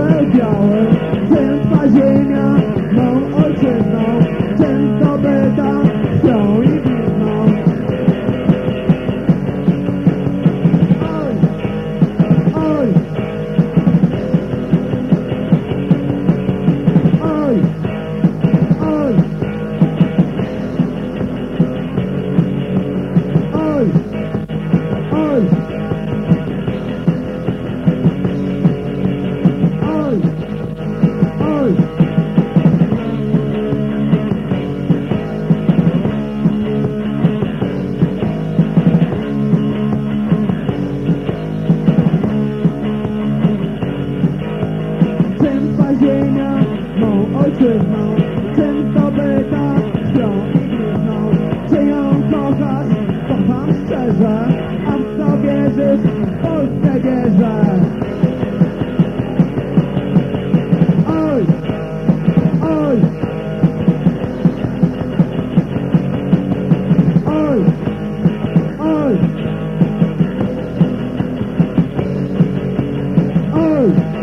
Hey, y'all. Ojczyzną, czym zdobyta krwią i gryzną. Czy ją kochasz? Kocham szczerze, a w co wierzysz? W Polsce wierzę. Oj, oj, oj, oj, oj,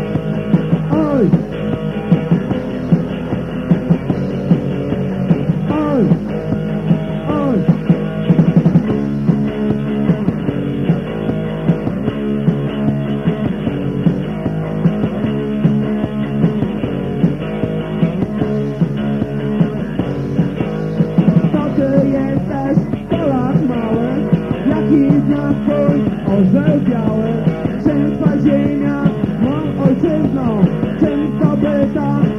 Ty jesteś Polak mały, jaki z nas twój orzeł biały. Czym ziemia, mą ojczyzną, czym zdobyta.